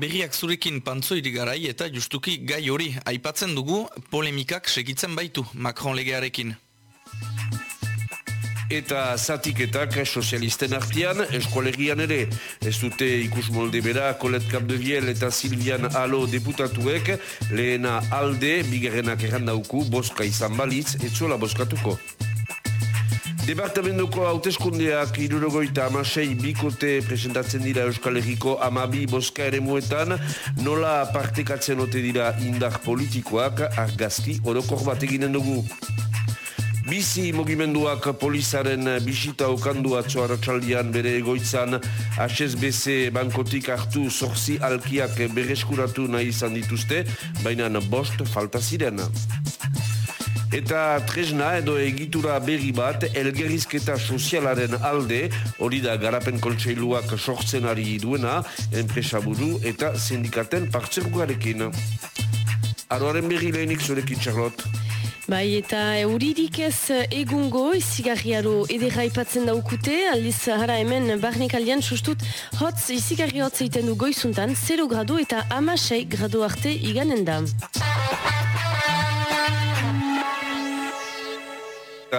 Berriak zurekin pantzoiri garai eta justuki gai hori aipatzen dugu polemikak segitzen baitu Macron legearekin. Eta zatiketak sozialisten artian, eskualegian ere, ez dute ikus molde bera, Kolet Kapdeviel eta Silvian Alo deputatuek, lehena alde, bigarrenak errandauku, boska izan balitz, etzuela boskatuko. Departamentuko hauteskundeak irurogoita amasei bikote presentatzen dira Euskal Herriko amabi boska ere muetan, nola partekatzen ote dira indar politikoak argazki orokor bat eginen dugu. Bizi mugimenduak polizaren bisita okandu atzo haratsaldian bere egoitzan HSBC bankotik hartu zorzi alkiak bereskuratu nahi izan dituzte, baina bost falta ziren. Eta tresna edo egitura berri bat elgerizketa sozialaren alde, hori da garapen kontseiluak sortzen ari duena, enpresaburu eta sindikaten partzerugarekin. Aroaren berri lehenik zurekin, Charlotte. Bai, eta euririk ez egungo izigarriaro edera ipatzen daukute, aldiz hara hemen barnek aldean sustut hotz izigarri hotz egiten du goizuntan 0 gradu eta amasei gradu arte iganen da. Uh,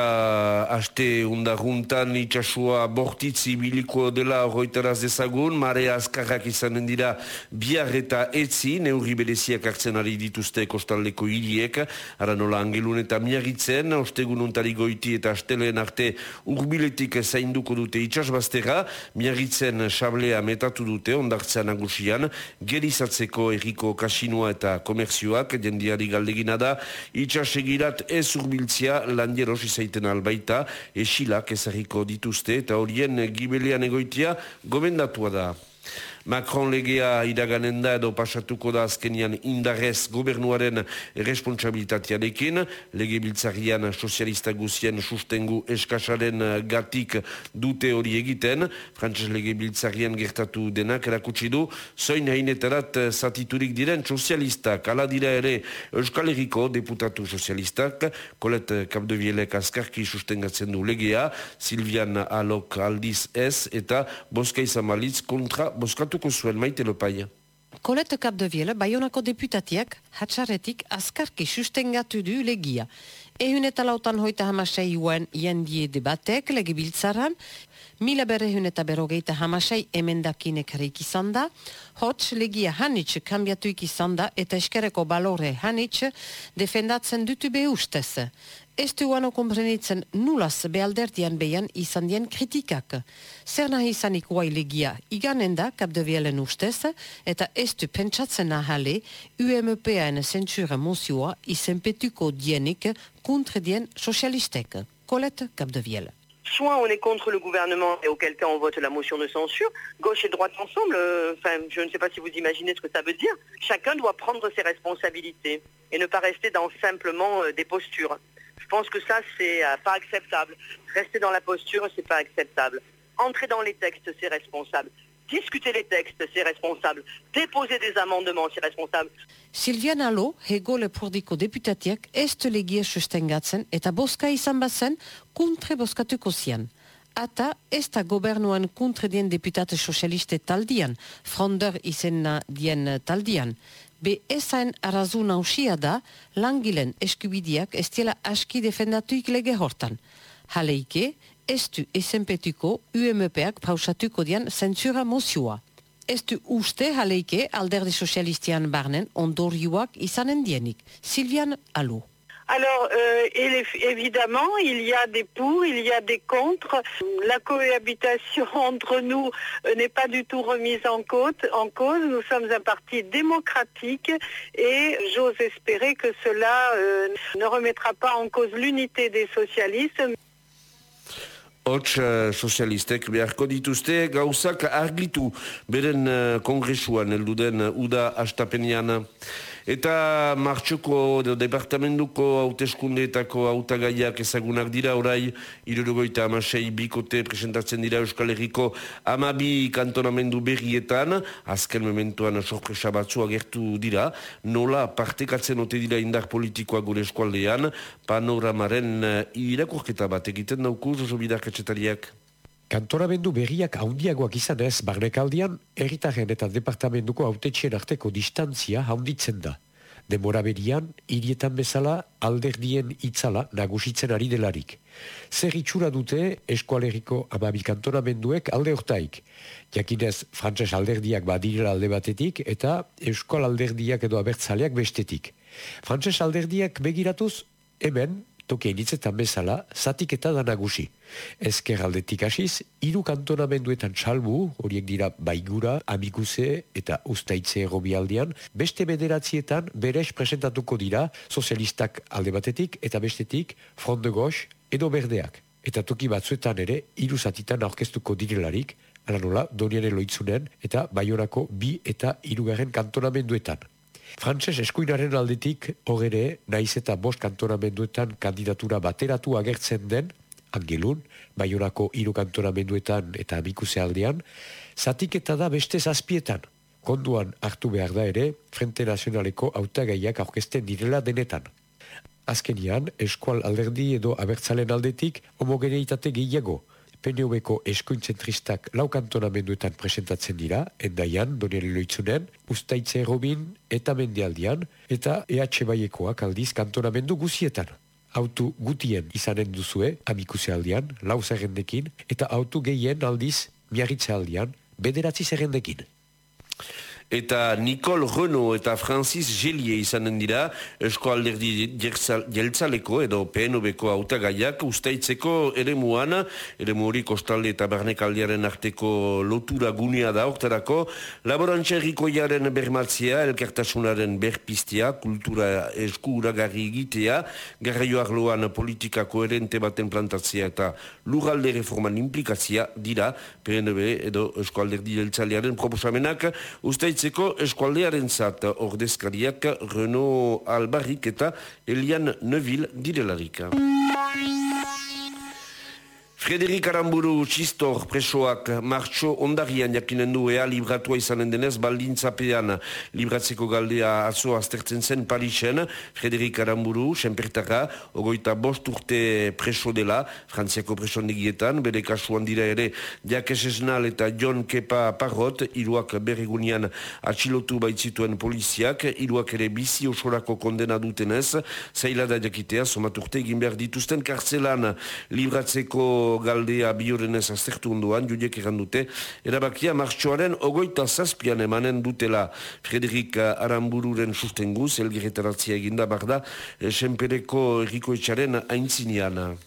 aste undarruntan itxasua bortitzi biliko dela horretaraz dezagun, mare azkarrak izanen dira biar eta etzi, neurri bereziak hartzen ari dituzte kostaldeko hiliek, ara nola angelun eta miagitzen, ostegun untari goiti eta asteleen arte urbiletik zainduko dute itxasbaztera, miagitzen sablea metatu dute ondartzean agusian, gerizatzeko erriko kasinoa eta komerzioak, jendiari galdegina da, itxasegirat ez urbiltzia landieros izan zaiten albaita, esilak ezagiko dituzte eta horien gibelean egoitia gomendatua da. Macron legea iraganen da edo pasatuko da azkenian indarrez gobernuaren responsabilitatearekin, lege biltzarian sozialista guzien sustengu eskasaren gatik dute hori egiten, frantses lege biltzarian gertatu denak erakutsi du, zoin hainetarat zatiturik diren sozialistak, ala dira ere Euskal Herriko deputatu sozialistak, kolet kapdobielek askarki sustengatzen du legea, Silvian Alok aldiz ez, eta boska izamalitz kontra boskatu hartuko zuen maite lopaia. Kolete Kapdeviele, Bayonako deputatiak, hatxaretik askarki sustengatu du legia. Ehun eta lautan hoita hamasei uen jendie debatek legibiltzaran, mila berehun eta berogeita hamasei emendakinek harik izan da, hots legia hanitz kambiatuik izan da eta eskereko balore hanitz defendatzen dutu behustez. Guano komprenitzen nulaz bealderdian behan izan dien kritikak. Zer nahi izanik guai legia iganen da kapdevielen ustez eta ez du pentsatzen nahale UMP-en zentsura mozioa izenpetuko dienik kontre dien sozialistek. Colette Capdevielle. soit on est contre le gouvernement et auquel cas on vote la motion de censure, gauche et droite ensemble, euh, enfin je ne sais pas si vous imaginez ce que ça veut dire, chacun doit prendre ses responsabilités et ne pas rester dans simplement euh, des postures. Je pense que ça c'est euh, pas acceptable. Rester dans la posture, c'est pas acceptable. Entrer dans les textes, c'est responsable. Discuter les textes, c'est responsable. Déposer des amendements, c'est responsable. Silvian Alo, hego sustengatzen eta boska izan bazen kontre boskatuko zian. Ata ez da gobernuan kontre dien deputate sozialiste taldian, fronder izena dien taldian. Be ezain arazu nausia da, langilen eskubidiak ez dela aski defendatuik lege hortan. Haleike, ez du esenpetuko UMP-ak pausatuko dian zentsura mozioa. Ez du uste jaleike alderdi sozialistian barnen ondorioak izanen dienik. Sylviane Alou. Alors, euh, évidemment, il y a des pour, il y a des contre. La cohabitation entre nous euh, n'est pas du tout remise en cause. Nous sommes un parti démocratique et j'ose espérer que cela euh, ne remettra pas en cause l'unité des socialistes. Uda. Eta martxoko departamentuko hauteskundeetako hautagaiak ezagunak dira. Orai irurugoita amasei bikote presentatzen dira Euskal Herriko amabi kantonamendu berrietan. Azken mementuan sorpresa batzu agertu dira. Nola partekatzen ote dira indar politikoa gure eskualdean? Panoramaren uh, irakurketa bat egiten dauku Joso Bidarkatxetariak Kantoramendu berriak haundiagoak izanez, barnekaldian, erritaren eta departamentuko autetxien arteko distantzia haunditzen da. Demora berian, hirietan bezala, alderdien itzala nagusitzen ari delarik. Zer itxura dute eskualeriko amabi kantoramenduek alde hortaik. Jakinez, frantses alderdiak badirela alde batetik eta eskual alderdiak edo abertzaleak bestetik. Frantses alderdiak begiratuz, hemen, tokia initzetan bezala, zatik eta da nagusi. Ezker aldetik hasiz, hiru kantonamenduetan salbu, horiek dira baigura, amikuse eta ustaitze egobialdian, beste bederatzietan berez presentatuko dira sozialistak alde batetik eta bestetik front de gox edo berdeak. Eta toki batzuetan ere, hiru zatitan aurkeztuko direlarik, ala nola, donian eloitzunen eta baiorako bi eta hirugarren kantonamenduetan. Frantses eskuinaren aldetik, hogere, naiz eta bost kantonamenduetan kandidatura bateratu agertzen den, angelun, baiorako hiru kantonamenduetan eta amikuse aldean, zatik eta da beste zazpietan. Konduan hartu behar da ere, Frente Nazionaleko autagaiak aurkezten direla denetan. Azkenian, eskual alderdi edo abertzalen aldetik homogeneitate gehiago, PNV-ko eskuintzentristak laukantonamenduetan presentatzen dira, endaian, donian loitzunen, ustaitze erobin eta mendialdian, eta EH Baiekoak aldiz kantonamendu guzietan. Autu gutien izanen duzue, amikuse aldian, lau zerrendekin, eta autu gehien aldiz, miarritze aldian, bederatzi zerrendekin eta Nicole Renault eta Francis Gelie izanen dira esko alderdi jeltzaleko edo PNB-ko autagaiak ustaitzeko ere muan, ere muuri kostalde eta barnekaldiaren arteko lotura gunea da oktarako, laborantxerriko jaren bermatzea, elkartasunaren berpistea, kultura esku uragarri egitea, garraio arloan politika koherente baten plantatzea eta lugalde reforman implikatzea dira PNB edo esko alderdi jeltzalearen proposamenak. Ustaitz Zeko eskualdearen zat ordezkariak Renault Albarrik eta Elian Neuville direlarik. Frederik Aramburu txistor presoak martxo ondarian jakinen du ea libratua izanen denez baldintzapean. Libratzeko galdea atzo aztertzen zen Parisen. Frederik Aramburu, senpertaka, ogoita bost urte preso dela, frantziako preso negietan, bere kasuan dira ere Jakes Esnal eta John Kepa Parrot, iruak berregunian atxilotu baitzituen poliziak, iruak ere bizi osorako kondena dutenez, zaila da jakitea, somaturte egin behar dituzten kartzelan. Libratzeko galdea biorenez aztertu onduan, judiek egan dute, erabakia martxoaren ogoita zazpian emanen dutela Frederik Arambururen sustenguz, elgiretaratzia eginda barda, senpereko erikoetxaren aintzinean.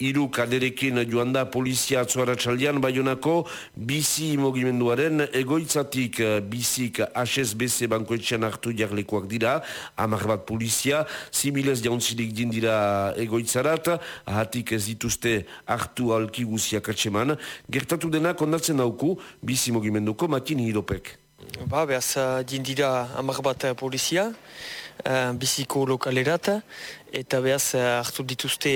Iru kaderekin joan da polizia atzuara txaldian, baionako bizi mogimenduaren egoitzatik eh, bizik HSBC bankoetxean hartu jarlekoak dira, amar bat polizia, zibilez jauntzilik dindira egoitzarat, ahatik ez dituzte hartu alki guziak atseman, gertatu dena kondatzen dauku bizi mogimenduko matin hiropek. Ba, behaz, dindira amar bat polizia, uh, biziko lokalerat, eta behaz hartu dituzte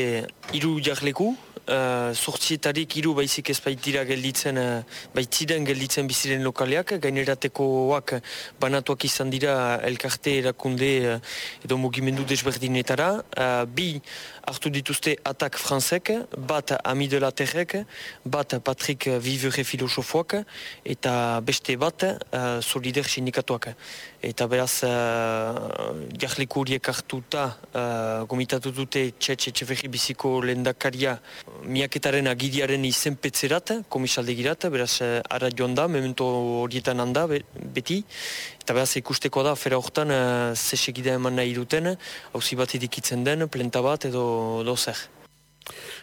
hiru jarleku, uh, sortzietarik hiru baizik ez baitira gelditzen, uh, baitziren gelditzen biziren lokaleak, gaineratekoak banatuak izan dira elkarte erakunde uh, edo mugimendu desberdinetara, uh, bi hartu dituzte atak franzek, bat ami de la terrek, bat Patrick Vivere filosofoak, eta beste bat uh, solider sindikatuak. Eta beraz, uh, jarliku horiek hartuta, uh, gomitatu dute txetxe txeferri biziko lendakaria miaketaren agidiaren izenpetzerat, komisaldegirat, beraz, uh, ara joan da, memento horietan handa, beti, Eta behaz ikusteko da, fera horretan, uh, ze eman nahi duten, hauzi bat edikitzen den, plenta bat edo dozer.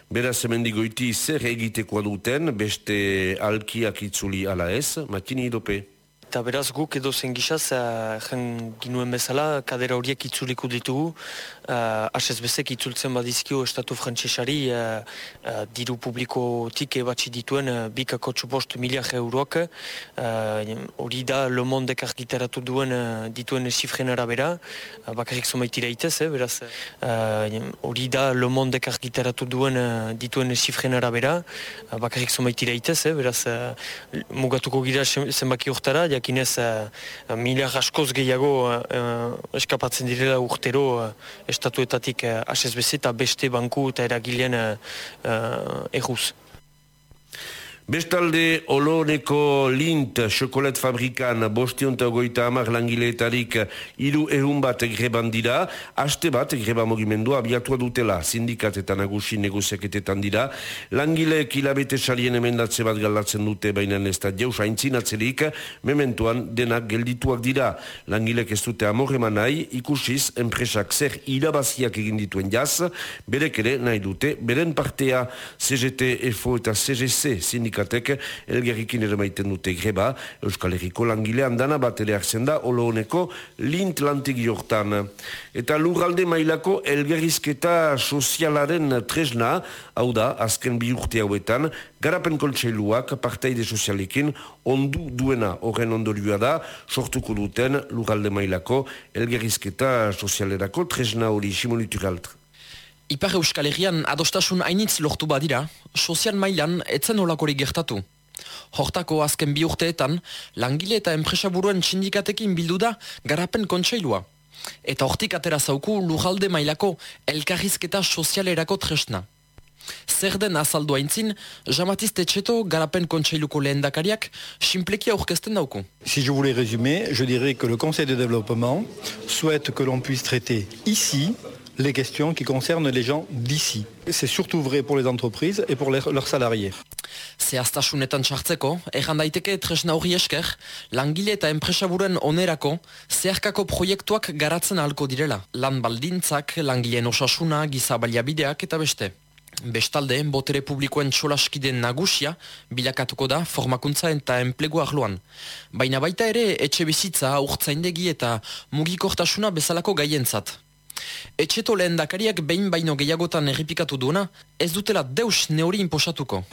Beraz, hemen digoiti zer egitekoa duten, beste alkiak itzuli ala ez, matini idope. Eta beraz guk edo zen gizaz, uh, ginuen bezala, kadera horiek itzuliko ditugu, uh, HSBC itzultzen badizkio Estatu Frantsesari uh, uh, diru publiko tike batxi dituen uh, bikako txupost miliak euroak, hori uh, da Le Monde argitaratu duen uh, dituen sifren arabera, uh, bakarrik zomaitira itez, eh, beraz, hori uh, da Le Monde argitaratu duen uh, dituen sifren arabera, uh, bakarrik zomaitira itez, eh, beraz, uh, mugatuko gira zenbaki urtara, jakinez uh, mila askoz gehiago uh, eskapatzen direla urtero uh, estatuetatik HSBC eta beste banku eta eragilean uh, erruz. Bestalde, oloneko lint xokolet fabrikan bostionta goita amar langileetarik iru ehun bat greban dira, haste bat greba mogimendua abiatua dutela, sindikat eta nagusi negoziaketetan dira, langile kilabete salien emendatze bat galdatzen dute baina ez da jaus haintzinatzerik, mementuan denak geldituak dira. Langilek ez dute amorreman nahi, ikusiz, enpresak zer irabaziak egin dituen jaz, berek ere nahi dute, beren partea CGT, EFO eta CGC sindikat sindikatek elgerrikin ere maiten dute greba, Euskal Herriko langile handana bat ere hartzen da, olo honeko lint lantik jortan. Eta lurralde mailako elgerrizketa sozialaren tresna, hau da, azken bi urte hauetan, garapen kontseiluak parteide sozialekin ondu duena horren ondorioa da, sortuko duten lurralde mailako elgerrizketa sozialerako tresna hori simonitur. Ipar Euskal Herrian adostasun hainitz lortu badira, sozial mailan etzen olakorik gertatu. Hortako azken bi urteetan, langile eta enpresaburuen sindikatekin bildu da garapen kontseilua. Eta hortik atera zauku lujalde mailako elkarrizketa sozialerako tresna. Zer den azaldu haintzin, jamatizte txeto garapen kontseiluko lehendakariak simpleki aurkezten dauku. Si je voulais résumer, je dirais que le Conseil de développement souhaite que l'on puisse traiter ici les questions qui concernent les gens d'ici. C'est surtout vrai pour les entreprises et pour les, leurs salariés. Zehaztasunetan txartzeko, erran daiteke tresna hori esker, langile eta enpresaburen onerako, zeharkako proiektuak garatzen ahalko direla. Lan baldintzak, langileen osasuna, gizabaliabideak eta beste. Bestalde, botere publikoen txolaskiden nagusia, bilakatuko da formakuntza eta enplegu arloan. Baina baita ere, etxe bizitza, urtzaindegi eta mugikortasuna bezalako gaientzat.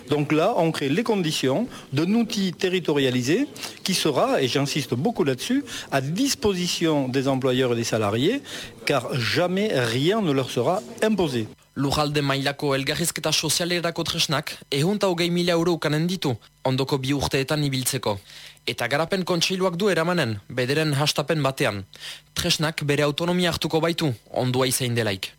Donc là, on crée les conditions d'un outil territorialisé qui sera, et j'insiste beaucoup là-dessus, à disposition des employeurs et des salariés, car jamais rien ne leur sera imposé. Lujalde mailako elgarrizketa sozialerako tresnak, ehunta hogei mila euro ukanen ditu, ondoko bi urteetan ibiltzeko. Eta garapen kontseiluak du eramanen, bederen hastapen batean. Tresnak bere autonomia hartuko baitu, ondua izain delaik.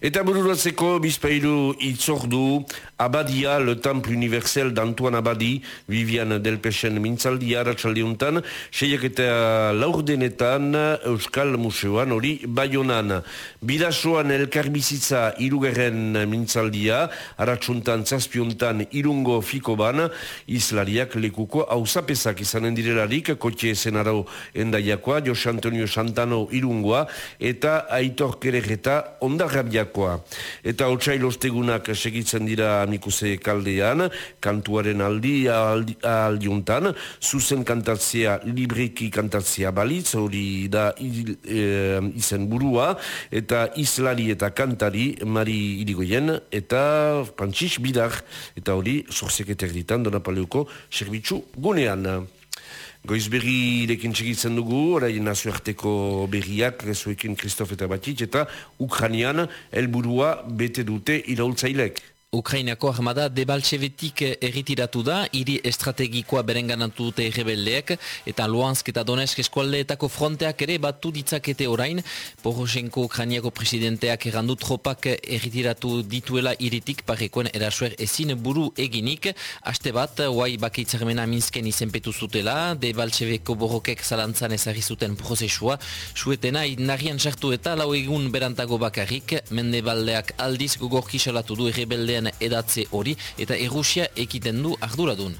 Eta bururatzeko bizpailu itzordu Abadia, le temple universel d'Antoine Abadi, Vivian Delpesen mintzaldia ratxaldiuntan, seiak eta laurdenetan Euskal Museoan hori Bayonan. Bidasoan elkarbizitza irugerren mintzaldia, aratsuntan zazpiuntan irungo fiko ban, islariak lekuko hausapesak izanen direlarik, kotxe zenarau endaiakoa, Jos Antonio Santano irungoa, eta Aitor Kerejeta ondarrabiakoa. Eta otsailostegunak segitzen dira amikuse kaldean, kantuaren aldi aldiuntan, zuzen kantatzea, libreki kantatzea balitz, hori da e, izen burua, eta islari eta kantari mari irigoien, eta pantxix bidar, eta hori sorzeketer ditan, dona paleuko, serbitzu gunean. Goiz berri dekin dugu, orai nazioarteko berriak, zuekin Kristof eta Batitz, eta Ukranian helburua bete dute iraultzailek. Ukrainako armada debaltsevetik erritiratu da, hiri estrategikoa berenganatu dute errebeldeek, eta Luansk eta Donetsk eskualdeetako fronteak ere batu ditzakete orain, Poroshenko Ukrainiako presidenteak errandu tropak erritiratu dituela iritik parrekoen erasuer ezin buru eginik, haste bat, oai bakeitzarmena minsken izenpetu zutela, debaltseveko borrokek zalantzan ezagri zuten prozesua, suetena inarian sartu eta lau egun berantago bakarrik, mende baldeak aldiz gogorki salatu du errebeldean edatze hori eta Errusia ekiten du arduradun.